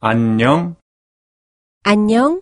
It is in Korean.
안녕, 안녕.